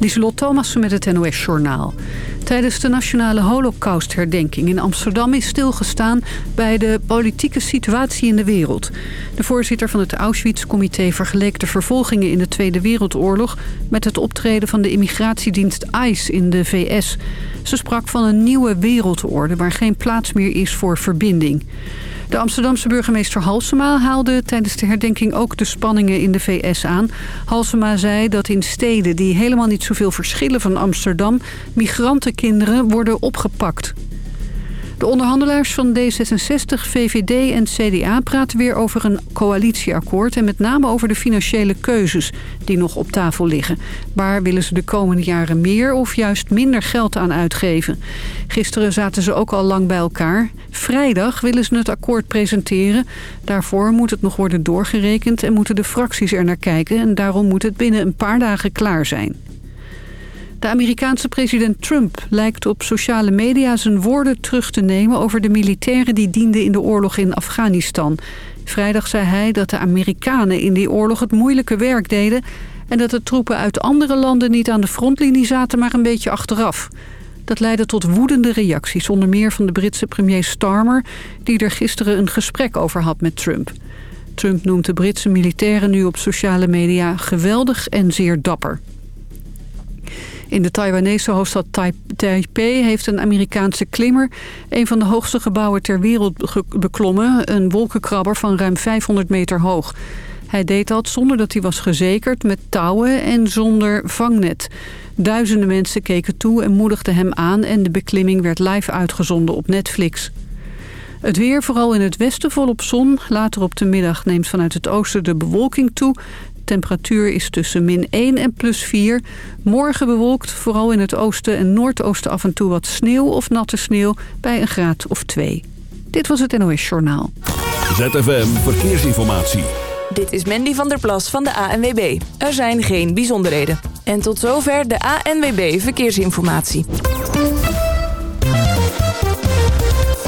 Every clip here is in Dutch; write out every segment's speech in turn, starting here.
Lieselot Thomassen met het NOS-journaal. Tijdens de nationale holocaustherdenking in Amsterdam is stilgestaan bij de politieke situatie in de wereld. De voorzitter van het Auschwitz-comité vergeleek de vervolgingen in de Tweede Wereldoorlog met het optreden van de immigratiedienst ICE in de VS. Ze sprak van een nieuwe wereldorde waar geen plaats meer is voor verbinding. De Amsterdamse burgemeester Halsema haalde tijdens de herdenking ook de spanningen in de VS aan. Halsema zei dat in steden die helemaal niet zoveel verschillen van Amsterdam... migrantenkinderen worden opgepakt. De onderhandelaars van D66, VVD en CDA praten weer over een coalitieakkoord... en met name over de financiële keuzes die nog op tafel liggen. Waar willen ze de komende jaren meer of juist minder geld aan uitgeven? Gisteren zaten ze ook al lang bij elkaar. Vrijdag willen ze het akkoord presenteren. Daarvoor moet het nog worden doorgerekend en moeten de fracties er naar kijken... en daarom moet het binnen een paar dagen klaar zijn. De Amerikaanse president Trump lijkt op sociale media zijn woorden terug te nemen... over de militairen die dienden in de oorlog in Afghanistan. Vrijdag zei hij dat de Amerikanen in die oorlog het moeilijke werk deden... en dat de troepen uit andere landen niet aan de frontlinie zaten, maar een beetje achteraf. Dat leidde tot woedende reacties, onder meer van de Britse premier Starmer... die er gisteren een gesprek over had met Trump. Trump noemt de Britse militairen nu op sociale media geweldig en zeer dapper. In de Taiwanese hoofdstad Taipei heeft een Amerikaanse klimmer... een van de hoogste gebouwen ter wereld beklommen. Een wolkenkrabber van ruim 500 meter hoog. Hij deed dat zonder dat hij was gezekerd, met touwen en zonder vangnet. Duizenden mensen keken toe en moedigden hem aan... en de beklimming werd live uitgezonden op Netflix. Het weer, vooral in het westen volop zon. Later op de middag neemt vanuit het oosten de bewolking toe temperatuur is tussen min 1 en plus 4. Morgen bewolkt, vooral in het oosten en noordoosten af en toe wat sneeuw of natte sneeuw bij een graad of 2. Dit was het NOS Journaal. ZFM Verkeersinformatie. Dit is Mandy van der Plas van de ANWB. Er zijn geen bijzonderheden. En tot zover de ANWB Verkeersinformatie.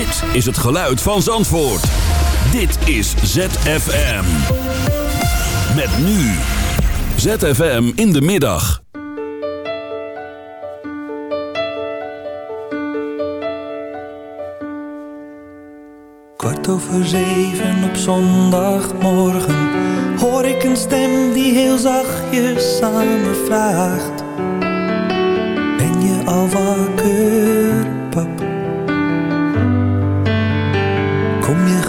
Dit is het geluid van Zandvoort. Dit is ZFM. Met nu. ZFM in de middag. Kwart over zeven op zondagmorgen hoor ik een stem die heel zachtjes aan me vraagt: Ben je al wakker,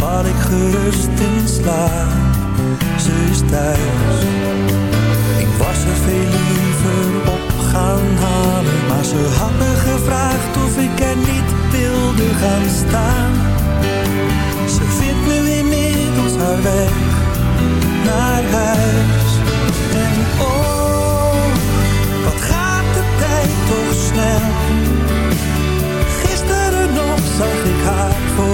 val ik gerust in slaap. Ze is thuis. Ik was er veel liever op gaan halen. Maar ze had me gevraagd of ik er niet wilde gaan staan. Ze vindt nu inmiddels haar weg naar huis. En oh, wat gaat de tijd toch snel.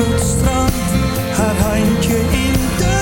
op het strand, haar handje in de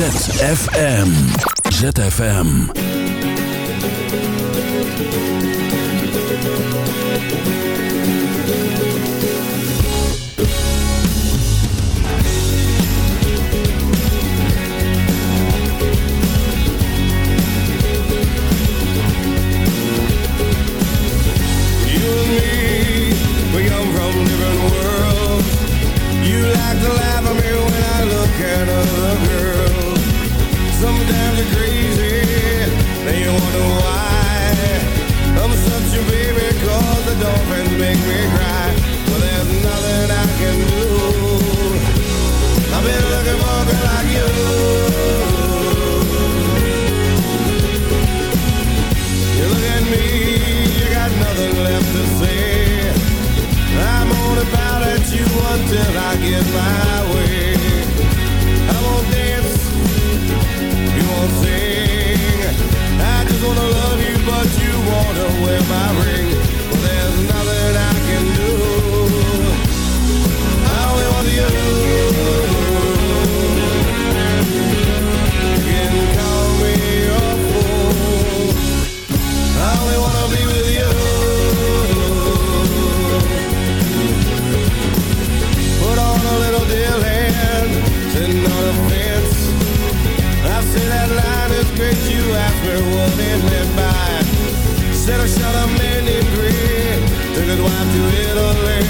ZFM. ZFM. until I get my way. I won't dance, you won't sing. I just wanna love you, but you wanna wear my ring. wife to Italy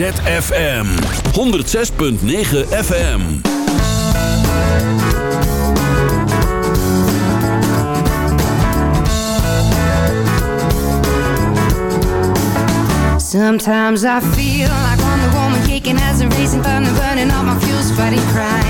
ZFM 106.9 FM. Sometimes I feel like Wonder Woman kicking as a racing thunder, burning all my fuels, fighting crime.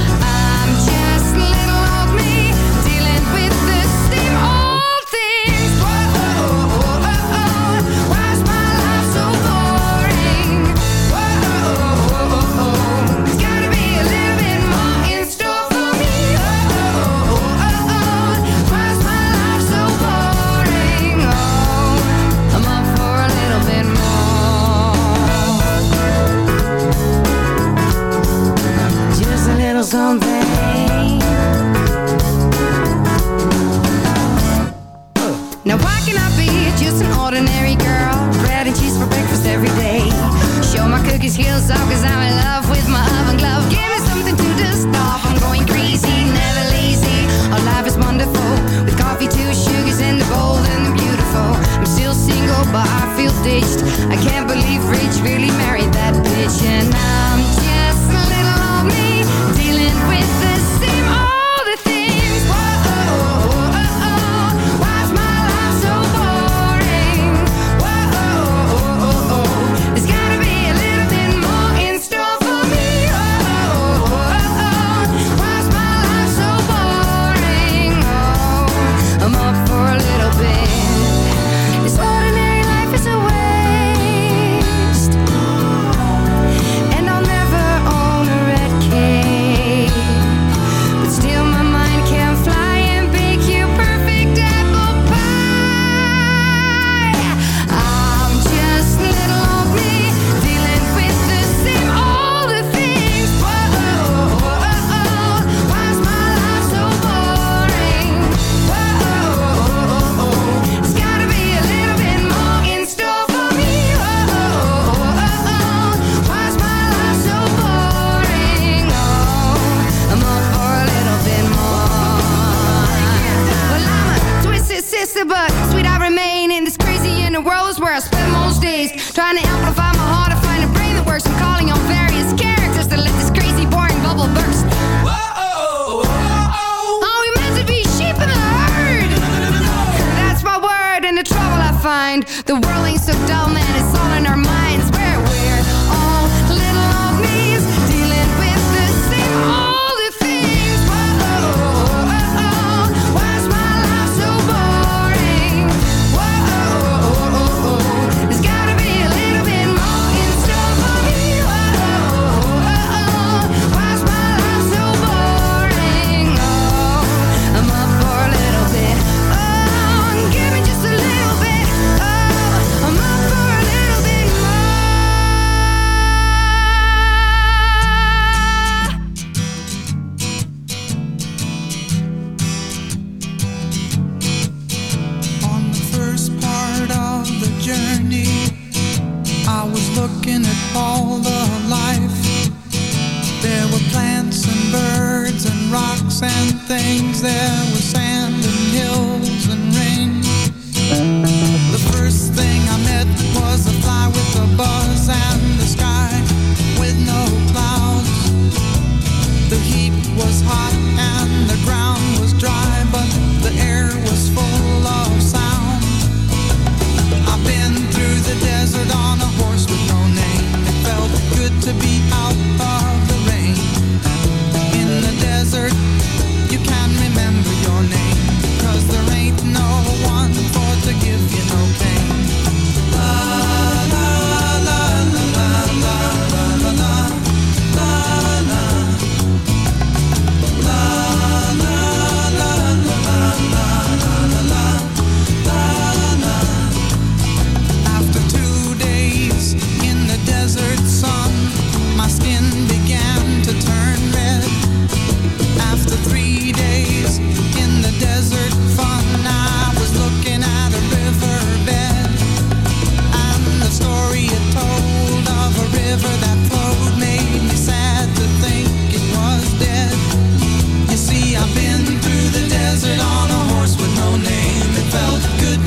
In store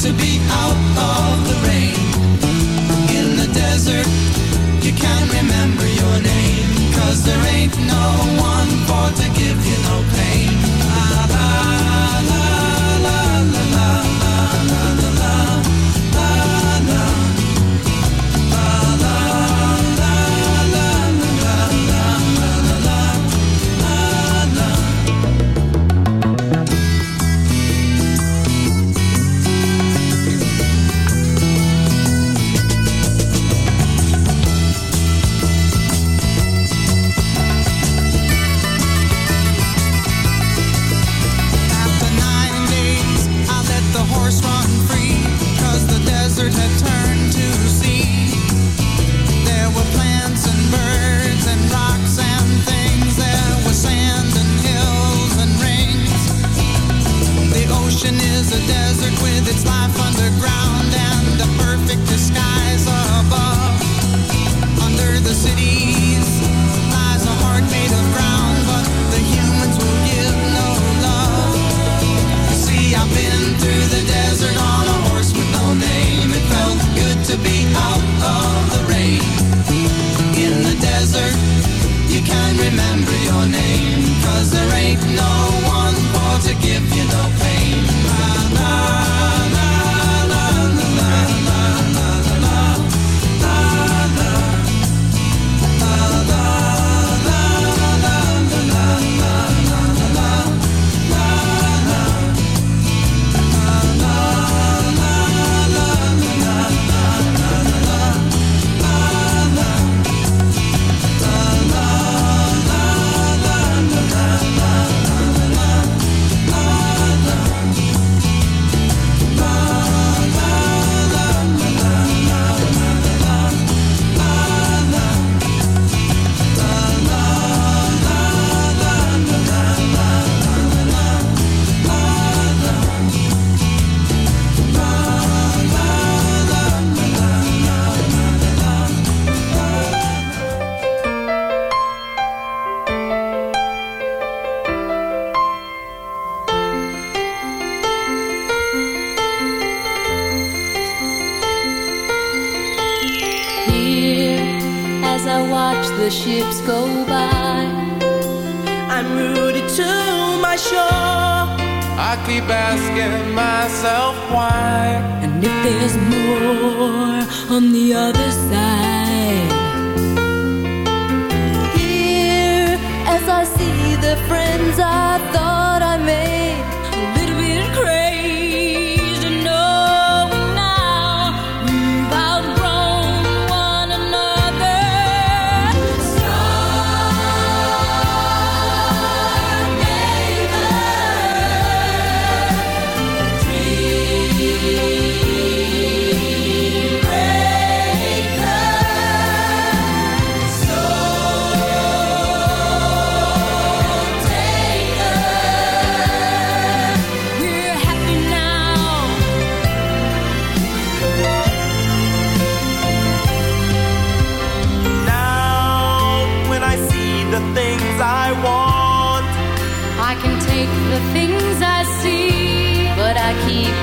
to be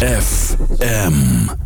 ZFM.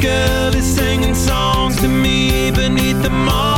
girl is singing songs to me beneath the moon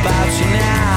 about you now.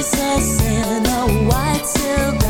Princess in a white silk